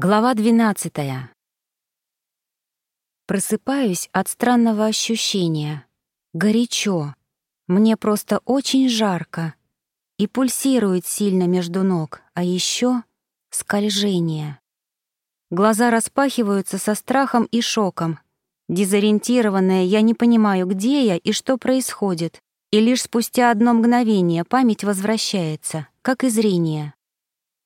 Глава 12. Просыпаюсь от странного ощущения. Горячо. Мне просто очень жарко. И пульсирует сильно между ног, а еще скольжение. Глаза распахиваются со страхом и шоком. Дезориентированная, я не понимаю, где я и что происходит. И лишь спустя одно мгновение память возвращается, как и зрение.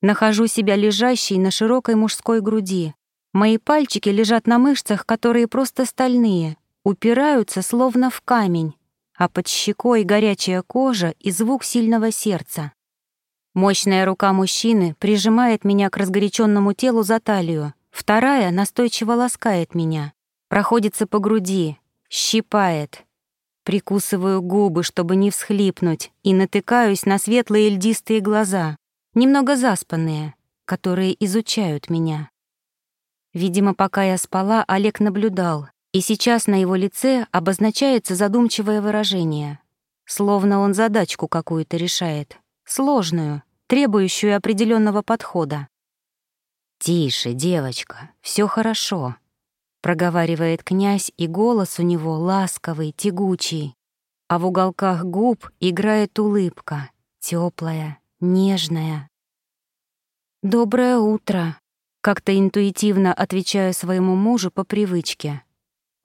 Нахожу себя лежащей на широкой мужской груди. Мои пальчики лежат на мышцах, которые просто стальные, упираются словно в камень, а под щекой горячая кожа и звук сильного сердца. Мощная рука мужчины прижимает меня к разгоряченному телу за талию, вторая настойчиво ласкает меня, проходится по груди, щипает. Прикусываю губы, чтобы не всхлипнуть, и натыкаюсь на светлые льдистые глаза немного заспанные, которые изучают меня. Видимо, пока я спала, Олег наблюдал, и сейчас на его лице обозначается задумчивое выражение, словно он задачку какую-то решает, сложную, требующую определенного подхода. «Тише, девочка, все хорошо», — проговаривает князь, и голос у него ласковый, тягучий, а в уголках губ играет улыбка, теплая, нежная. «Доброе утро», — как-то интуитивно отвечаю своему мужу по привычке.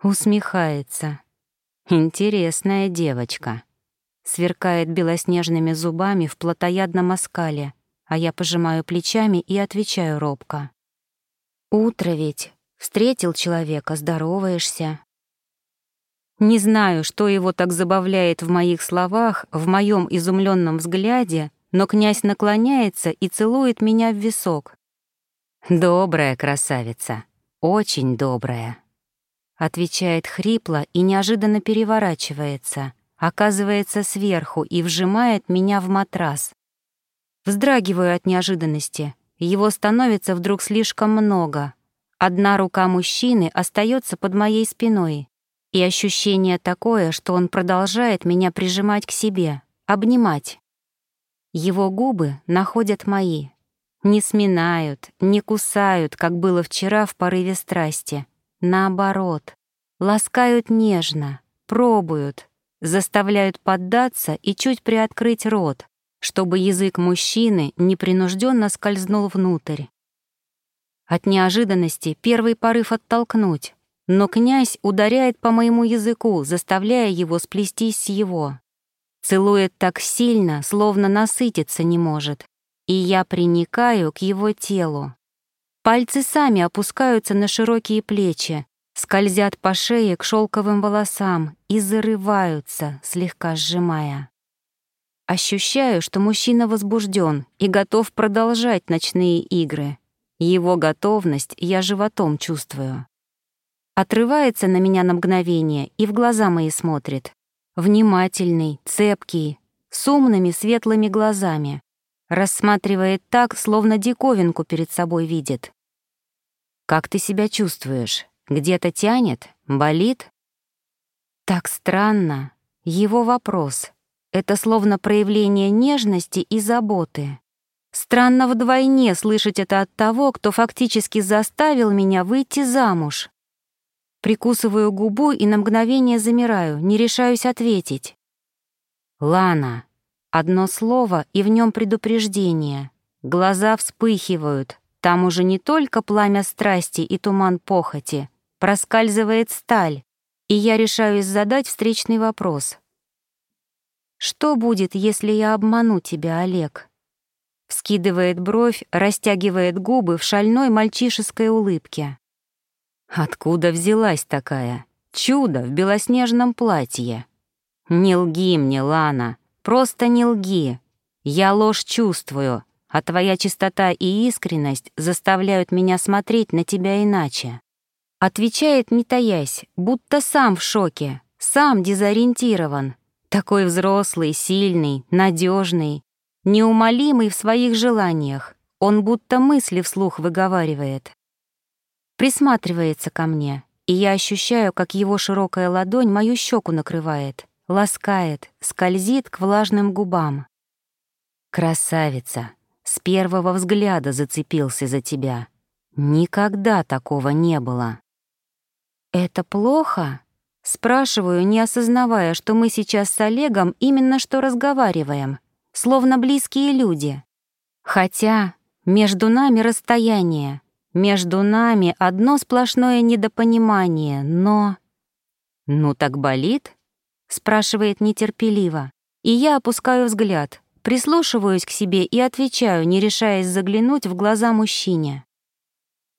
Усмехается. «Интересная девочка», — сверкает белоснежными зубами в плотоядном оскале, а я пожимаю плечами и отвечаю робко. «Утро ведь. Встретил человека, здороваешься». Не знаю, что его так забавляет в моих словах, в моем изумленном взгляде, но князь наклоняется и целует меня в висок. «Добрая красавица, очень добрая», — отвечает хрипло и неожиданно переворачивается, оказывается сверху и вжимает меня в матрас. Вздрагиваю от неожиданности, его становится вдруг слишком много. Одна рука мужчины остается под моей спиной, и ощущение такое, что он продолжает меня прижимать к себе, обнимать. Его губы находят мои. Не сминают, не кусают, как было вчера в порыве страсти. Наоборот, ласкают нежно, пробуют, заставляют поддаться и чуть приоткрыть рот, чтобы язык мужчины непринужденно скользнул внутрь. От неожиданности первый порыв оттолкнуть, но князь ударяет по моему языку, заставляя его сплестись с его. Целует так сильно, словно насытиться не может, и я приникаю к его телу. Пальцы сами опускаются на широкие плечи, скользят по шее к шелковым волосам и зарываются, слегка сжимая. Ощущаю, что мужчина возбужден и готов продолжать ночные игры. Его готовность я животом чувствую. Отрывается на меня на мгновение и в глаза мои смотрит. Внимательный, цепкий, с умными светлыми глазами. Рассматривает так, словно диковинку перед собой видит. «Как ты себя чувствуешь? Где-то тянет? Болит?» Так странно. Его вопрос. Это словно проявление нежности и заботы. Странно вдвойне слышать это от того, кто фактически заставил меня выйти замуж. Прикусываю губу и на мгновение замираю, не решаюсь ответить. «Лана». Одно слово, и в нем предупреждение. Глаза вспыхивают. Там уже не только пламя страсти и туман похоти. Проскальзывает сталь. И я решаюсь задать встречный вопрос. «Что будет, если я обману тебя, Олег?» Вскидывает бровь, растягивает губы в шальной мальчишеской улыбке. Откуда взялась такая? Чудо в белоснежном платье. Не лги мне, Лана, просто не лги. Я ложь чувствую, а твоя чистота и искренность заставляют меня смотреть на тебя иначе. Отвечает, не таясь, будто сам в шоке, сам дезориентирован. Такой взрослый, сильный, надежный, неумолимый в своих желаниях. Он будто мысли вслух выговаривает присматривается ко мне, и я ощущаю, как его широкая ладонь мою щеку накрывает, ласкает, скользит к влажным губам. «Красавица! С первого взгляда зацепился за тебя. Никогда такого не было. «Это плохо?» Спрашиваю, не осознавая, что мы сейчас с Олегом именно что разговариваем, словно близкие люди. Хотя между нами расстояние, между нами одно сплошное недопонимание, но... «Ну так болит?» — спрашивает нетерпеливо. И я опускаю взгляд, прислушиваюсь к себе и отвечаю, не решаясь заглянуть в глаза мужчине.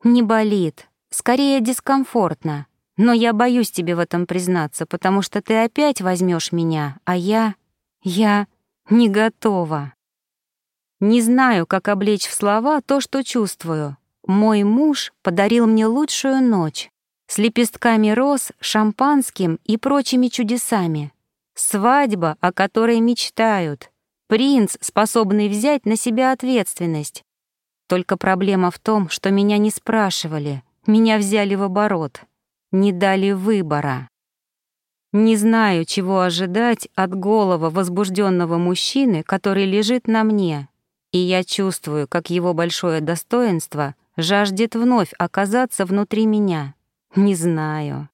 «Не болит, скорее дискомфортно, но я боюсь тебе в этом признаться, потому что ты опять возьмешь меня, а я... я не готова». Не знаю, как облечь в слова то, что чувствую. Мой муж подарил мне лучшую ночь с лепестками роз, шампанским и прочими чудесами. Свадьба, о которой мечтают. Принц, способный взять на себя ответственность. Только проблема в том, что меня не спрашивали, меня взяли в оборот, не дали выбора. Не знаю, чего ожидать от голого возбужденного мужчины, который лежит на мне, и я чувствую, как его большое достоинство жаждет вновь оказаться внутри меня. Не знаю.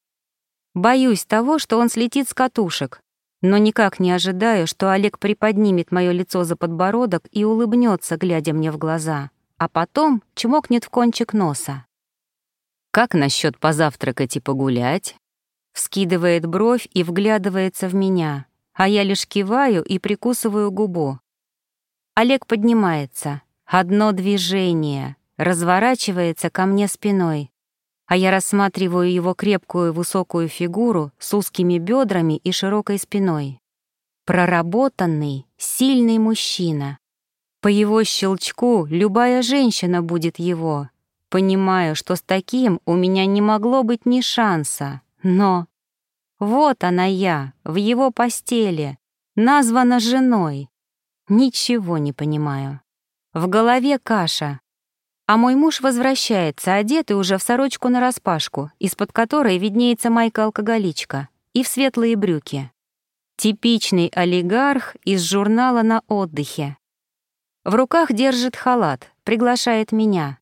Боюсь того, что он слетит с катушек, но никак не ожидаю, что Олег приподнимет мое лицо за подбородок и улыбнется, глядя мне в глаза, а потом чмокнет в кончик носа. «Как насчет позавтракать и погулять?» Вскидывает бровь и вглядывается в меня, а я лишь киваю и прикусываю губу. Олег поднимается. Одно движение. Разворачивается ко мне спиной. А я рассматриваю его крепкую высокую фигуру с узкими бедрами и широкой спиной. Проработанный, сильный мужчина. По его щелчку любая женщина будет его. Понимаю, что с таким у меня не могло быть ни шанса. Но вот она я, в его постели, названа женой. Ничего не понимаю. В голове каша. А мой муж возвращается, одетый уже в сорочку нараспашку, из-под которой виднеется майка-алкоголичка, и в светлые брюки. Типичный олигарх из журнала «На отдыхе». В руках держит халат, приглашает меня.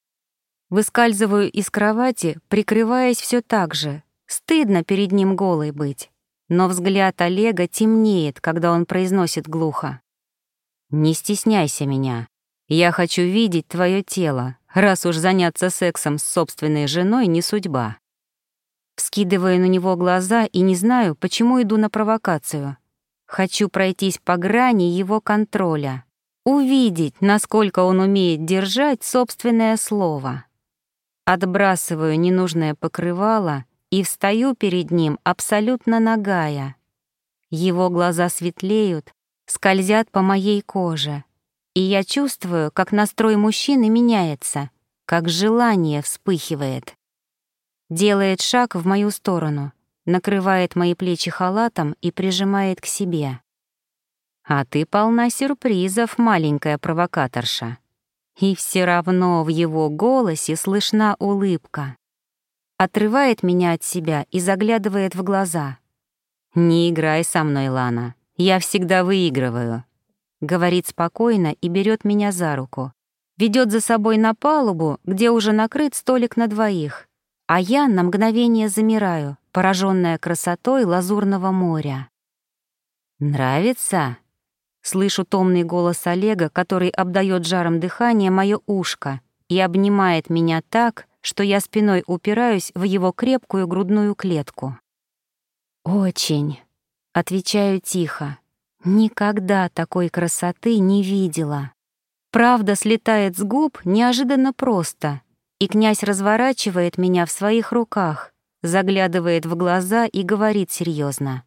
Выскальзываю из кровати, прикрываясь все так же. Стыдно перед ним голой быть. Но взгляд Олега темнеет, когда он произносит глухо. «Не стесняйся меня. Я хочу видеть твое тело, раз уж заняться сексом с собственной женой не судьба». Вскидываю на него глаза и не знаю, почему иду на провокацию. Хочу пройтись по грани его контроля, увидеть, насколько он умеет держать собственное слово. Отбрасываю ненужное покрывало и встаю перед ним абсолютно нагая. Его глаза светлеют, скользят по моей коже, и я чувствую, как настрой мужчины меняется, как желание вспыхивает. Делает шаг в мою сторону, накрывает мои плечи халатом и прижимает к себе. «А ты полна сюрпризов, маленькая провокаторша». И все равно в его голосе слышна улыбка. Отрывает меня от себя и заглядывает в глаза. «Не играй со мной, Лана. Я всегда выигрываю», — говорит спокойно и берет меня за руку. Ведет за собой на палубу, где уже накрыт столик на двоих, а я на мгновение замираю, пораженная красотой лазурного моря. «Нравится?» Слышу томный голос Олега, который обдает жаром дыхания мое ушко и обнимает меня так, что я спиной упираюсь в его крепкую грудную клетку. «Очень», Отвечаю тихо. Никогда такой красоты не видела. Правда слетает с губ неожиданно просто, и князь разворачивает меня в своих руках, заглядывает в глаза и говорит серьезно: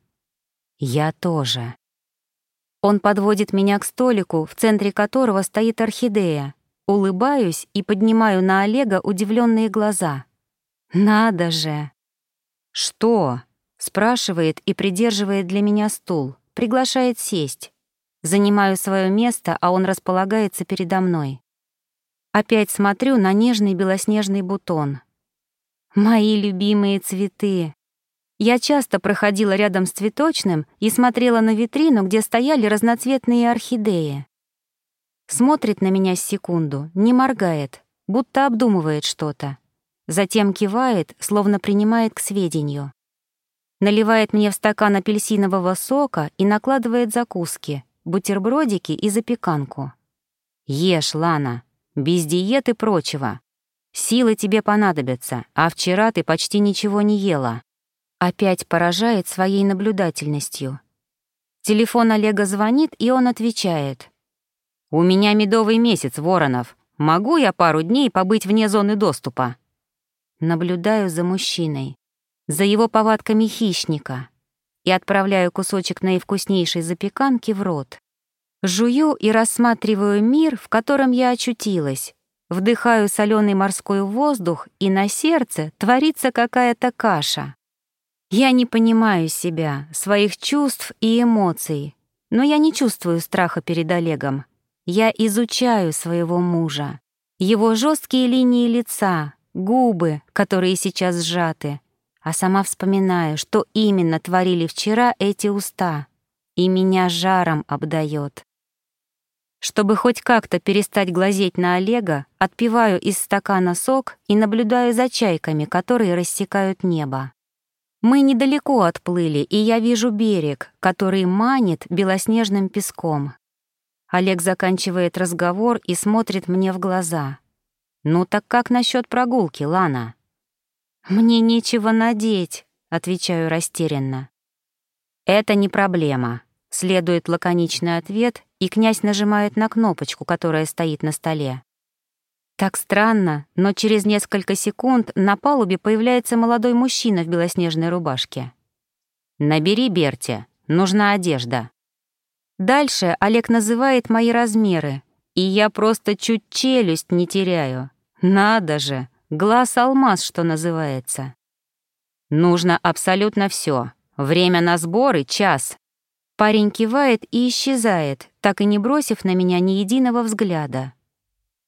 «Я тоже». Он подводит меня к столику, в центре которого стоит орхидея. Улыбаюсь и поднимаю на Олега удивленные глаза. «Надо же!» «Что?» Спрашивает и придерживает для меня стул, приглашает сесть. Занимаю свое место, а он располагается передо мной. Опять смотрю на нежный белоснежный бутон. Мои любимые цветы. Я часто проходила рядом с цветочным и смотрела на витрину, где стояли разноцветные орхидеи. Смотрит на меня секунду, не моргает, будто обдумывает что-то, затем кивает, словно принимает к сведению. Наливает мне в стакан апельсинового сока и накладывает закуски, бутербродики и запеканку. «Ешь, Лана, без диеты и прочего. Силы тебе понадобятся, а вчера ты почти ничего не ела». Опять поражает своей наблюдательностью. Телефон Олега звонит, и он отвечает. «У меня медовый месяц, Воронов. Могу я пару дней побыть вне зоны доступа?» Наблюдаю за мужчиной, за его повадками хищника и отправляю кусочек наивкуснейшей запеканки в рот. Жую и рассматриваю мир, в котором я очутилась. Вдыхаю соленый морской воздух, и на сердце творится какая-то каша. Я не понимаю себя, своих чувств и эмоций, но я не чувствую страха перед Олегом. Я изучаю своего мужа, его жесткие линии лица, губы, которые сейчас сжаты, а сама вспоминаю, что именно творили вчера эти уста, и меня жаром обдает. Чтобы хоть как-то перестать глазеть на Олега, отпиваю из стакана сок и наблюдаю за чайками, которые рассекают небо. Мы недалеко отплыли, и я вижу берег, который манит белоснежным песком. Олег заканчивает разговор и смотрит мне в глаза. «Ну так как насчет прогулки, Лана?» «Мне нечего надеть», — отвечаю растерянно. «Это не проблема», — следует лаконичный ответ, и князь нажимает на кнопочку, которая стоит на столе. Так странно, но через несколько секунд на палубе появляется молодой мужчина в белоснежной рубашке. «Набери Берти, нужна одежда». Дальше Олег называет мои размеры, и я просто чуть челюсть не теряю. Надо же, глаз-алмаз, что называется. Нужно абсолютно все. Время на сборы — час. Парень кивает и исчезает, так и не бросив на меня ни единого взгляда.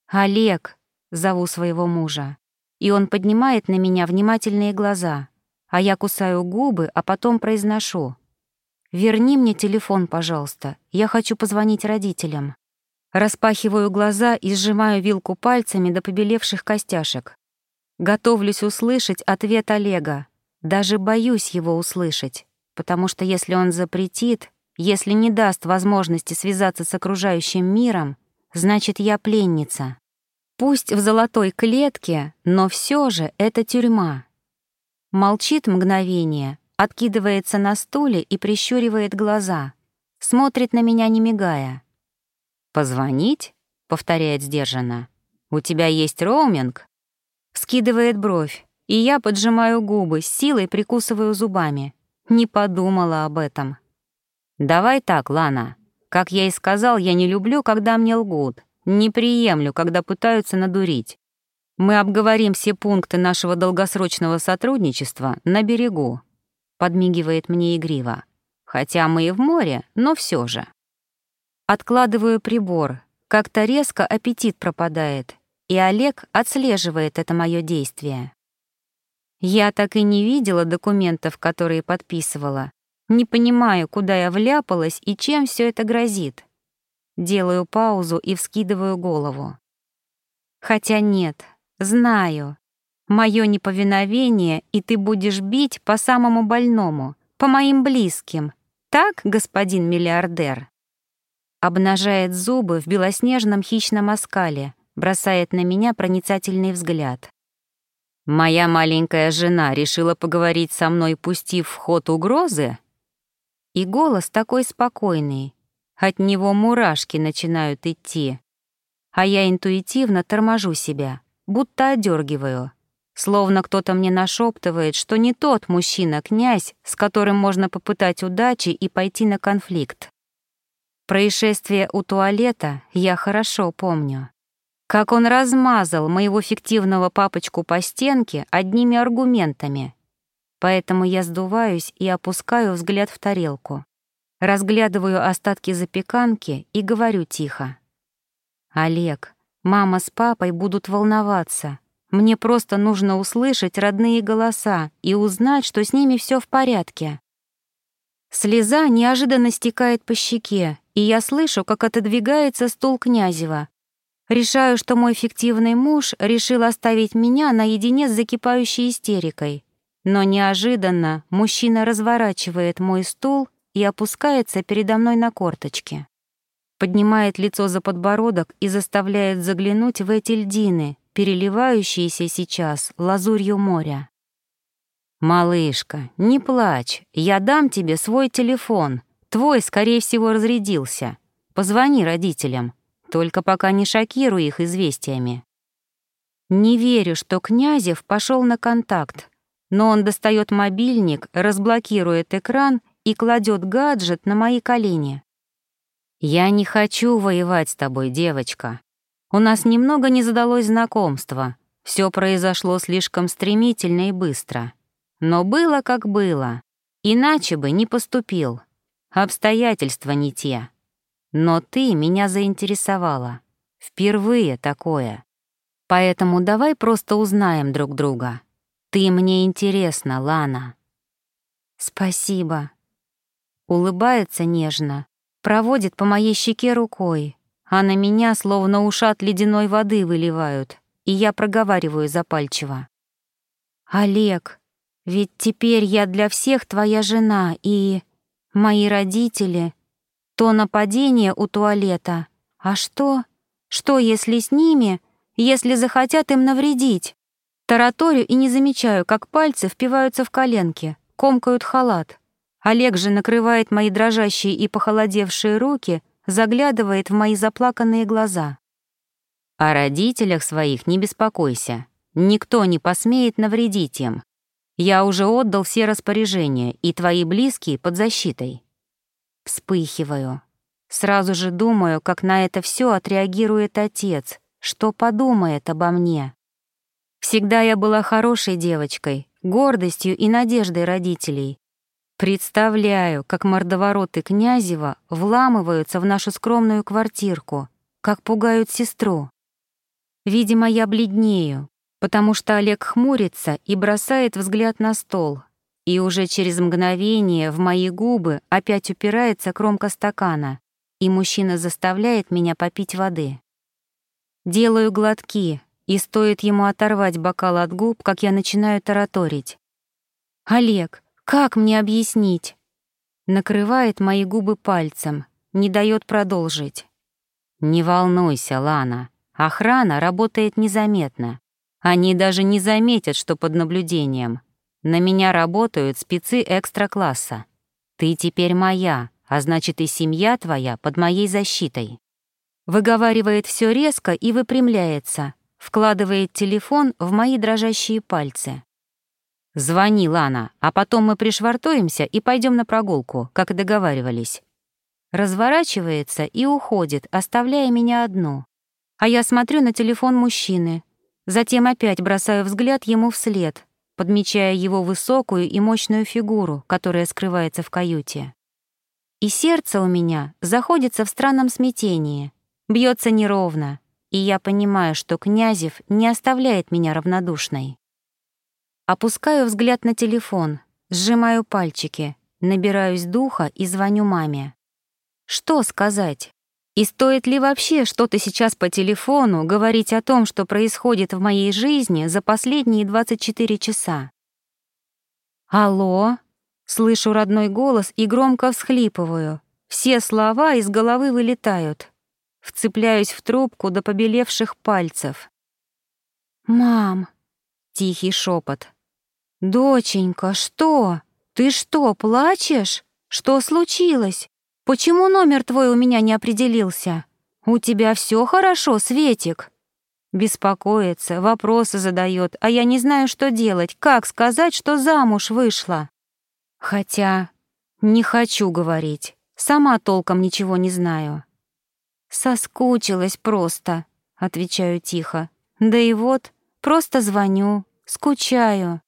«Олег», — зову своего мужа, и он поднимает на меня внимательные глаза, а я кусаю губы, а потом произношу. «Верни мне телефон, пожалуйста, я хочу позвонить родителям». Распахиваю глаза и сжимаю вилку пальцами до побелевших костяшек. Готовлюсь услышать ответ Олега. Даже боюсь его услышать, потому что если он запретит, если не даст возможности связаться с окружающим миром, значит, я пленница. Пусть в золотой клетке, но все же это тюрьма. Молчит мгновение, откидывается на стуле и прищуривает глаза. Смотрит на меня, не мигая. «Позвонить?» — повторяет сдержанно. «У тебя есть роуминг?» Скидывает бровь, и я поджимаю губы, силой прикусываю зубами. Не подумала об этом. «Давай так, Лана. Как я и сказал, я не люблю, когда мне лгут. Не приемлю, когда пытаются надурить. Мы обговорим все пункты нашего долгосрочного сотрудничества на берегу», — подмигивает мне игриво. «Хотя мы и в море, но все же». Откладываю прибор. Как-то резко аппетит пропадает, и Олег отслеживает это мое действие. Я так и не видела документов, которые подписывала. Не понимаю, куда я вляпалась и чем все это грозит. Делаю паузу и вскидываю голову. Хотя нет, знаю. Мое неповиновение, и ты будешь бить по самому больному, по моим близким. Так, господин миллиардер? Обнажает зубы в белоснежном хищном оскале, бросает на меня проницательный взгляд. «Моя маленькая жена решила поговорить со мной, пустив в ход угрозы?» И голос такой спокойный. От него мурашки начинают идти. А я интуитивно торможу себя, будто одергиваю. Словно кто-то мне нашептывает, что не тот мужчина-князь, с которым можно попытать удачи и пойти на конфликт. Происшествие у туалета я хорошо помню. Как он размазал моего фиктивного папочку по стенке одними аргументами. Поэтому я сдуваюсь и опускаю взгляд в тарелку. Разглядываю остатки запеканки и говорю тихо. «Олег, мама с папой будут волноваться. Мне просто нужно услышать родные голоса и узнать, что с ними все в порядке». Слеза неожиданно стекает по щеке, и я слышу, как отодвигается стул Князева. Решаю, что мой фиктивный муж решил оставить меня наедине с закипающей истерикой. Но неожиданно мужчина разворачивает мой стул и опускается передо мной на корточки. Поднимает лицо за подбородок и заставляет заглянуть в эти льдины, переливающиеся сейчас лазурью моря. «Малышка, не плачь, я дам тебе свой телефон. Твой, скорее всего, разрядился. Позвони родителям. Только пока не шокируй их известиями. Не верю, что Князев пошел на контакт, но он достает мобильник, разблокирует экран и кладет гаджет на мои колени. «Я не хочу воевать с тобой, девочка. У нас немного не задалось знакомства. Все произошло слишком стремительно и быстро. Но было как было. Иначе бы не поступил. Обстоятельства не те. Но ты меня заинтересовала. Впервые такое. Поэтому давай просто узнаем друг друга. Ты мне интересна, Лана. Спасибо. Улыбается нежно, проводит по моей щеке рукой, а на меня словно ушат ледяной воды выливают, и я проговариваю запальчиво. «Олег, ведь теперь я для всех твоя жена, и мои родители то нападение у туалета. А что? Что, если с ними, если захотят им навредить? Тараторю и не замечаю, как пальцы впиваются в коленки, комкают халат. Олег же накрывает мои дрожащие и похолодевшие руки, заглядывает в мои заплаканные глаза. О родителях своих не беспокойся. Никто не посмеет навредить им. Я уже отдал все распоряжения, и твои близкие под защитой. Вспыхиваю. Сразу же думаю, как на это все отреагирует отец, что подумает обо мне. Всегда я была хорошей девочкой, гордостью и надеждой родителей. Представляю, как мордовороты Князева вламываются в нашу скромную квартирку, как пугают сестру. Видимо, я бледнею, потому что Олег хмурится и бросает взгляд на стол, и уже через мгновение в мои губы опять упирается кромка стакана, и мужчина заставляет меня попить воды. Делаю глотки, и стоит ему оторвать бокал от губ, как я начинаю тараторить. «Олег, как мне объяснить?» Накрывает мои губы пальцем, не дает продолжить. «Не волнуйся, Лана, охрана работает незаметно. Они даже не заметят, что под наблюдением. На меня работают спецы экстра-класса. Ты теперь моя, а значит и семья твоя под моей защитой. Выговаривает все резко и выпрямляется, вкладывает телефон в мои дрожащие пальцы. «Звони, Лана, а потом мы пришвартуемся и пойдем на прогулку, как и договаривались». Разворачивается и уходит, оставляя меня одну. А я смотрю на телефон мужчины. Затем опять бросаю взгляд ему вслед, подмечая его высокую и мощную фигуру, которая скрывается в каюте. И сердце у меня заходится в странном смятении, бьется неровно, и я понимаю, что Князев не оставляет меня равнодушной. Опускаю взгляд на телефон, сжимаю пальчики, набираюсь духа и звоню маме. Что сказать? И стоит ли вообще что-то сейчас по телефону говорить о том, что происходит в моей жизни за последние 24 часа? «Алло?» Слышу родной голос и громко всхлипываю. Все слова из головы вылетают. Вцепляюсь в трубку до побелевших пальцев. «Мам!» — тихий шепот. «Доченька, что? Ты что, плачешь? Что случилось? Почему номер твой у меня не определился? У тебя все хорошо, Светик?» Беспокоится, вопросы задает, а я не знаю, что делать, как сказать, что замуж вышла. Хотя не хочу говорить, сама толком ничего не знаю. «Соскучилась просто», — отвечаю тихо. «Да и вот, просто звоню, скучаю.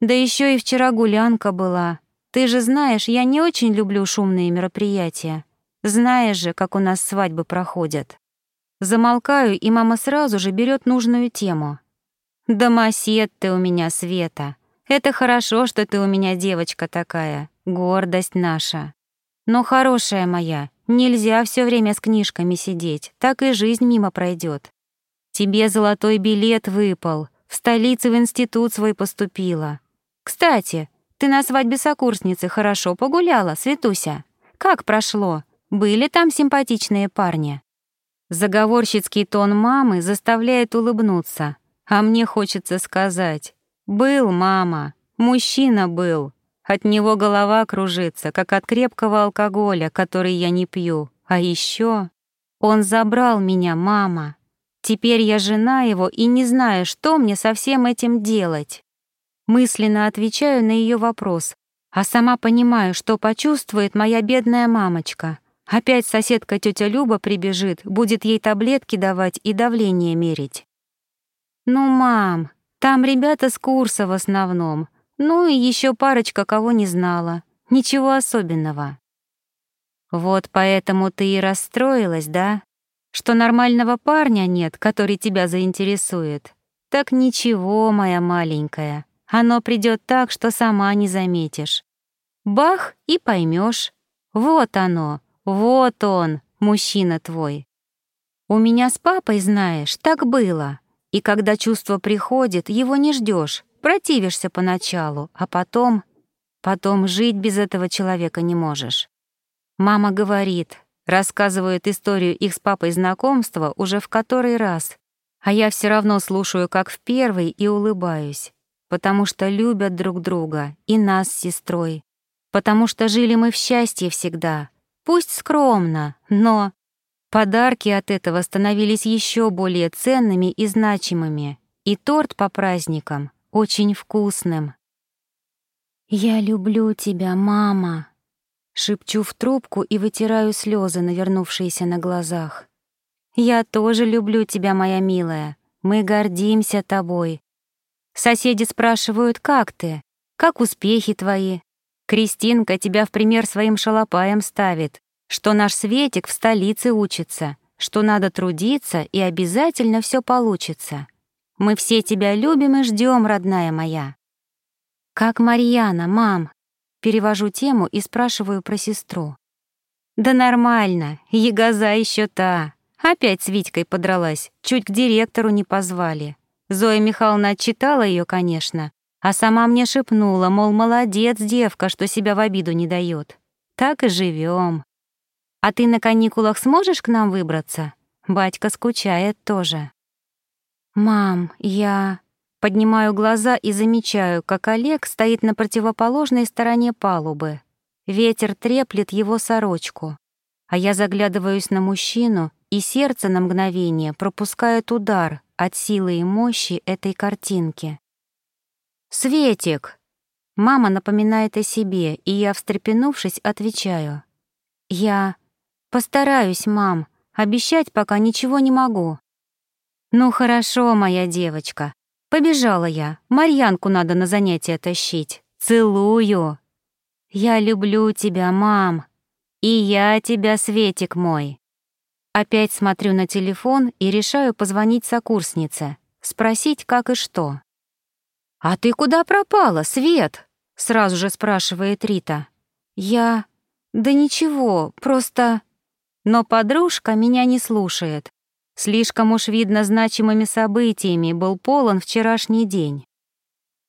Да еще и вчера гулянка была. Ты же знаешь, я не очень люблю шумные мероприятия. Знаешь же, как у нас свадьбы проходят. Замолкаю, и мама сразу же берет нужную тему. «Домосед ты у меня, Света. Это хорошо, что ты у меня девочка такая, гордость наша. Но хорошая моя, нельзя все время с книжками сидеть, так и жизнь мимо пройдет. Тебе золотой билет выпал, в столице в институт свой поступила. Кстати, ты на свадьбе сокурсницы хорошо погуляла, Светуся. Как прошло? Были там симпатичные парни?» Заговорщицкий тон мамы заставляет улыбнуться, а мне хочется сказать «Был, мама, мужчина был». От него голова кружится, как от крепкого алкоголя, который я не пью. А еще он забрал меня, мама. Теперь я жена его и не знаю, что мне со всем этим делать. Мысленно отвечаю на ее вопрос, а сама понимаю, что почувствует моя бедная мамочка. Опять соседка тетя Люба прибежит, будет ей таблетки давать и давление мерить. Ну, мам, там ребята с курса в основном, ну и еще парочка, кого не знала. Ничего особенного. Вот поэтому ты и расстроилась, да? Что нормального парня нет, который тебя заинтересует. Так ничего, моя маленькая. Оно придет так, что сама не заметишь. Бах, и поймешь. Вот оно, вот он, мужчина твой. У меня с папой, знаешь, так было. И когда чувство приходит, его не ждешь, противишься поначалу, а потом... Потом жить без этого человека не можешь. Мама говорит, рассказывает историю их с папой знакомства уже в который раз, а я все равно слушаю как в первый и улыбаюсь потому что любят друг друга и нас с сестрой, потому что жили мы в счастье всегда, пусть скромно, но подарки от этого становились еще более ценными и значимыми, и торт по праздникам очень вкусным. «Я люблю тебя, мама», — шепчу в трубку и вытираю слезы, навернувшиеся на глазах. «Я тоже люблю тебя, моя милая. Мы гордимся тобой. Соседи спрашивают, как ты, как успехи твои. Кристинка тебя в пример своим шалопаем ставит, что наш Светик в столице учится, что надо трудиться и обязательно все получится. Мы все тебя любим и ждем, родная моя. Как Марьяна, мам? Перевожу тему и спрашиваю про сестру. Да нормально, ягоза еще та. Опять с Витькой подралась, чуть к директору не позвали. Зоя Михайловна отчитала ее, конечно, а сама мне шепнула, мол, молодец девка, что себя в обиду не дает. Так и живем. А ты на каникулах сможешь к нам выбраться? Батька скучает тоже. Мам, я... Поднимаю глаза и замечаю, как Олег стоит на противоположной стороне палубы. Ветер треплет его сорочку. А я заглядываюсь на мужчину, и сердце на мгновение пропускает удар, от силы и мощи этой картинки. «Светик!» Мама напоминает о себе, и я, встрепенувшись, отвечаю. «Я постараюсь, мам, обещать пока ничего не могу». «Ну хорошо, моя девочка. Побежала я. Марьянку надо на занятия тащить. Целую!» «Я люблю тебя, мам. И я тебя, Светик мой». Опять смотрю на телефон и решаю позвонить сокурснице, спросить, как и что. «А ты куда пропала, Свет?» — сразу же спрашивает Рита. «Я... Да ничего, просто...» Но подружка меня не слушает. Слишком уж видно значимыми событиями был полон вчерашний день.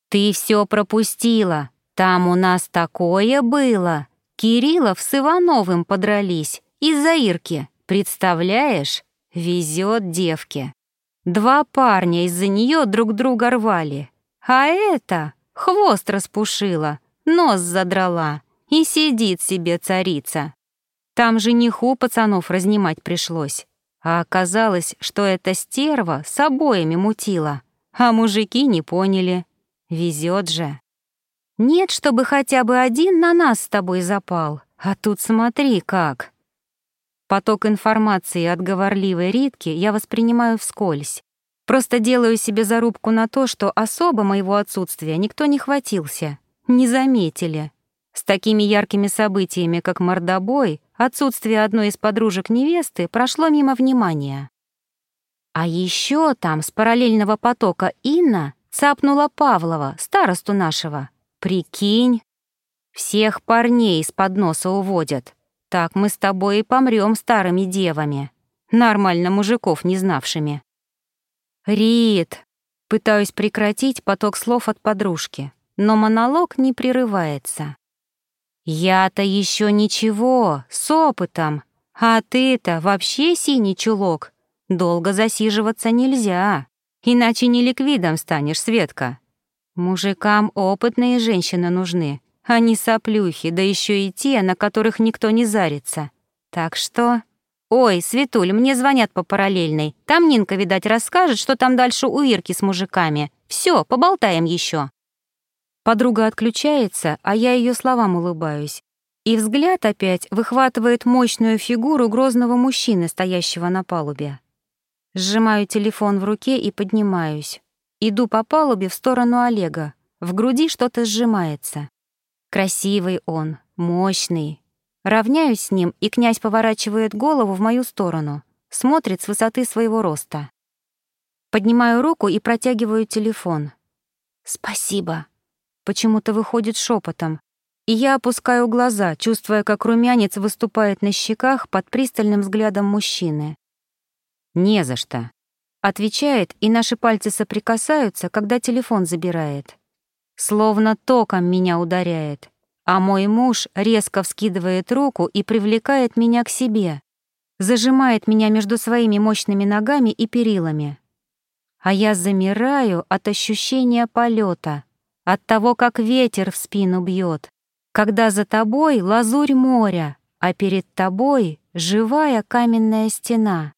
«Ты все пропустила. Там у нас такое было. Кириллов с Ивановым подрались из-за Ирки. Представляешь, везет девке. Два парня из-за нее друг друга рвали. А эта хвост распушила, нос задрала и сидит себе царица. Там жениху пацанов разнимать пришлось. А оказалось, что эта стерва с обоями мутила, а мужики не поняли. Везет же. Нет, чтобы хотя бы один на нас с тобой запал, а тут смотри как. Поток информации от говорливой Ритки я воспринимаю вскользь. Просто делаю себе зарубку на то, что особо моего отсутствия никто не хватился, не заметили. С такими яркими событиями, как мордобой, отсутствие одной из подружек невесты прошло мимо внимания. А еще там с параллельного потока Инна цапнула Павлова, старосту нашего. Прикинь, всех парней из-под носа уводят. Так мы с тобой и помрем старыми девами, нормально мужиков не знавшими. «Рит!» Пытаюсь прекратить поток слов от подружки, но монолог не прерывается. «Я-то еще ничего, с опытом, а ты-то вообще синий чулок. Долго засиживаться нельзя, иначе не ликвидом станешь, Светка. Мужикам опытные женщины нужны, не соплюхи, да еще и те, на которых никто не зарится. Так что «Ой, Светуль, мне звонят по параллельной. Там Нинка, видать, расскажет, что там дальше у Ирки с мужиками. Все, поболтаем еще. Подруга отключается, а я ее словам улыбаюсь. И взгляд опять выхватывает мощную фигуру грозного мужчины, стоящего на палубе. Сжимаю телефон в руке и поднимаюсь. Иду по палубе в сторону Олега. В груди что-то сжимается. Красивый он, мощный, Равняюсь с ним, и князь поворачивает голову в мою сторону, смотрит с высоты своего роста. Поднимаю руку и протягиваю телефон. «Спасибо», почему-то выходит шепотом, и я опускаю глаза, чувствуя, как румянец выступает на щеках под пристальным взглядом мужчины. «Не за что», — отвечает, и наши пальцы соприкасаются, когда телефон забирает. Словно током меня ударяет а мой муж резко вскидывает руку и привлекает меня к себе, зажимает меня между своими мощными ногами и перилами. А я замираю от ощущения полета, от того, как ветер в спину бьет, когда за тобой лазурь моря, а перед тобой живая каменная стена.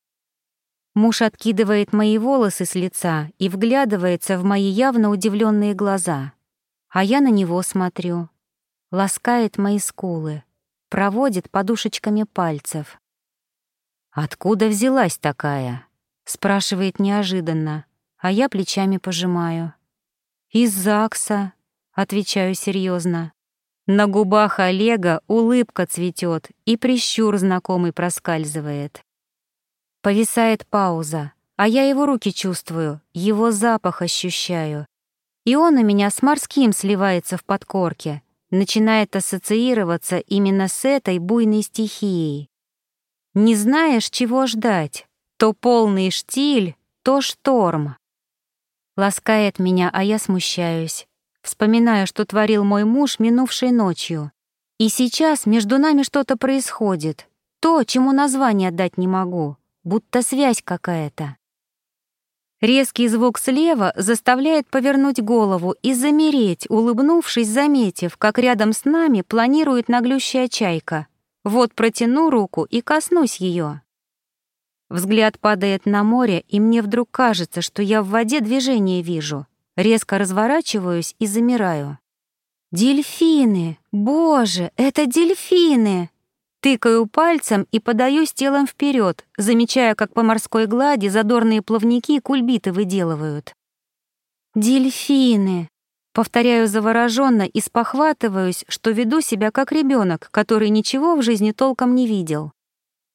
Муж откидывает мои волосы с лица и вглядывается в мои явно удивленные глаза. А я на него смотрю, ласкает мои скулы, проводит подушечками пальцев. «Откуда взялась такая?» — спрашивает неожиданно, а я плечами пожимаю. «Из ЗАГСа», — отвечаю серьезно. На губах Олега улыбка цветет и прищур знакомый проскальзывает. Повисает пауза, а я его руки чувствую, его запах ощущаю. И он у меня с морским сливается в подкорке, начинает ассоциироваться именно с этой буйной стихией. Не знаешь, чего ждать, то полный штиль, то шторм. Ласкает меня, а я смущаюсь. Вспоминаю, что творил мой муж минувшей ночью. И сейчас между нами что-то происходит. То, чему название дать не могу, будто связь какая-то. Резкий звук слева заставляет повернуть голову и замереть, улыбнувшись, заметив, как рядом с нами планирует наглющая чайка. Вот протяну руку и коснусь ее. Взгляд падает на море, и мне вдруг кажется, что я в воде движение вижу. Резко разворачиваюсь и замираю. «Дельфины! Боже, это дельфины!» Тыкаю пальцем и подаюсь телом вперед, замечая, как по морской глади задорные плавники кульбиты выделывают. «Дельфины!» Повторяю завороженно и спохватываюсь, что веду себя как ребенок, который ничего в жизни толком не видел.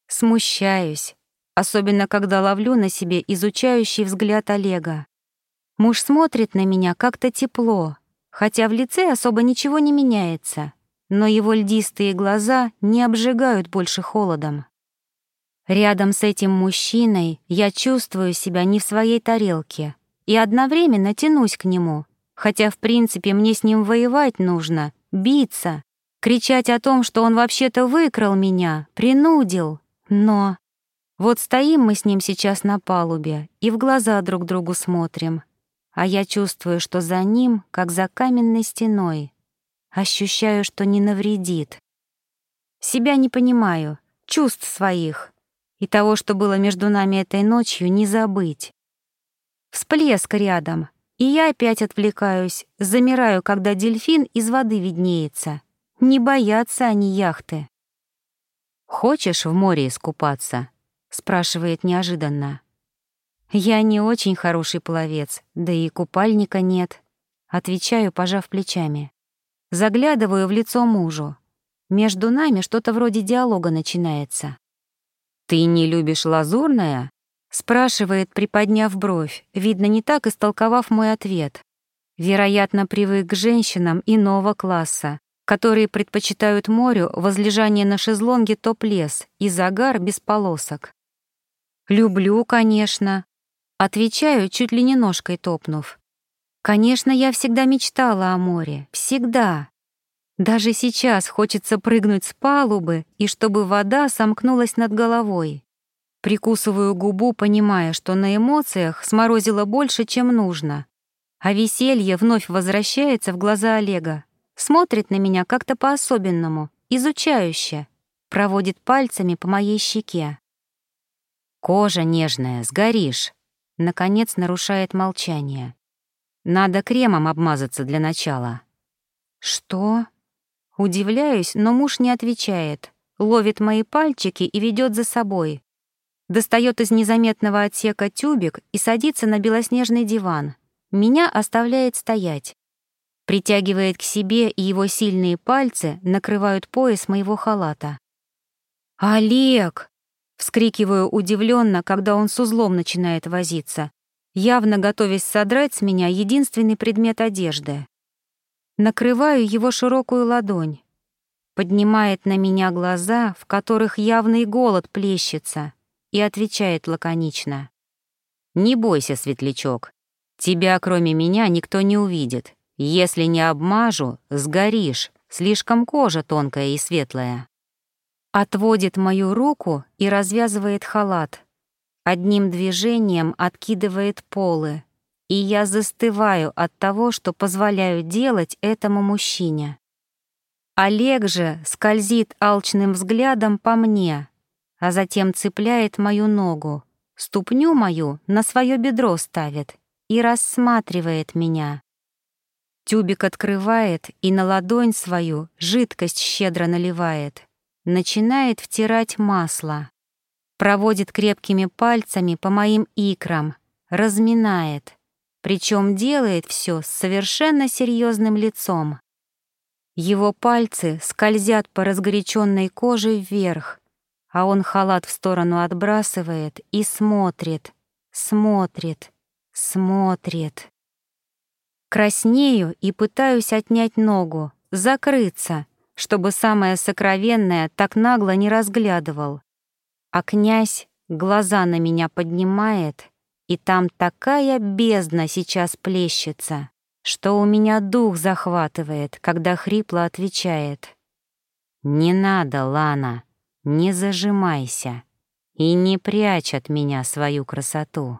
Смущаюсь, особенно когда ловлю на себе изучающий взгляд Олега. Муж смотрит на меня как-то тепло, хотя в лице особо ничего не меняется но его льдистые глаза не обжигают больше холодом. Рядом с этим мужчиной я чувствую себя не в своей тарелке и одновременно тянусь к нему, хотя в принципе мне с ним воевать нужно, биться, кричать о том, что он вообще-то выкрал меня, принудил, но... Вот стоим мы с ним сейчас на палубе и в глаза друг другу смотрим, а я чувствую, что за ним, как за каменной стеной, Ощущаю, что не навредит. Себя не понимаю, чувств своих. И того, что было между нами этой ночью, не забыть. Всплеск рядом, и я опять отвлекаюсь, замираю, когда дельфин из воды виднеется. Не боятся они яхты. «Хочешь в море искупаться?» — спрашивает неожиданно. «Я не очень хороший пловец, да и купальника нет», — отвечаю, пожав плечами. Заглядываю в лицо мужу. Между нами что-то вроде диалога начинается. «Ты не любишь лазурное?» — спрашивает, приподняв бровь, видно, не так истолковав мой ответ. Вероятно, привык к женщинам иного класса, которые предпочитают морю возлежание на шезлонге топ-лес и загар без полосок. «Люблю, конечно», Отвечаю, чуть ли не ножкой топнув. Конечно, я всегда мечтала о море. Всегда. Даже сейчас хочется прыгнуть с палубы и чтобы вода сомкнулась над головой. Прикусываю губу, понимая, что на эмоциях сморозило больше, чем нужно. А веселье вновь возвращается в глаза Олега. Смотрит на меня как-то по-особенному, изучающе. Проводит пальцами по моей щеке. «Кожа нежная, сгоришь», — наконец нарушает молчание. «Надо кремом обмазаться для начала». «Что?» Удивляюсь, но муж не отвечает, ловит мои пальчики и ведет за собой. Достает из незаметного отсека тюбик и садится на белоснежный диван. Меня оставляет стоять. Притягивает к себе, и его сильные пальцы накрывают пояс моего халата. «Олег!» — вскрикиваю удивленно, когда он с узлом начинает возиться, явно готовясь содрать с меня единственный предмет одежды. Накрываю его широкую ладонь. Поднимает на меня глаза, в которых явный голод плещется, и отвечает лаконично. «Не бойся, светлячок. Тебя, кроме меня, никто не увидит. Если не обмажу, сгоришь, слишком кожа тонкая и светлая». Отводит мою руку и развязывает халат. Одним движением откидывает полы, и я застываю от того, что позволяю делать этому мужчине. Олег же скользит алчным взглядом по мне, а затем цепляет мою ногу, ступню мою на свое бедро ставит и рассматривает меня. Тюбик открывает и на ладонь свою жидкость щедро наливает, начинает втирать масло, проводит крепкими пальцами по моим икрам, разминает — причем делает все с совершенно серьезным лицом. Его пальцы скользят по разгоряченной коже вверх, а он халат в сторону отбрасывает и смотрит, смотрит, смотрит. Краснею и пытаюсь отнять ногу, закрыться, чтобы самое сокровенное так нагло не разглядывал. А князь глаза на меня поднимает — и там такая бездна сейчас плещется, что у меня дух захватывает, когда хрипло отвечает. «Не надо, Лана, не зажимайся и не прячь от меня свою красоту».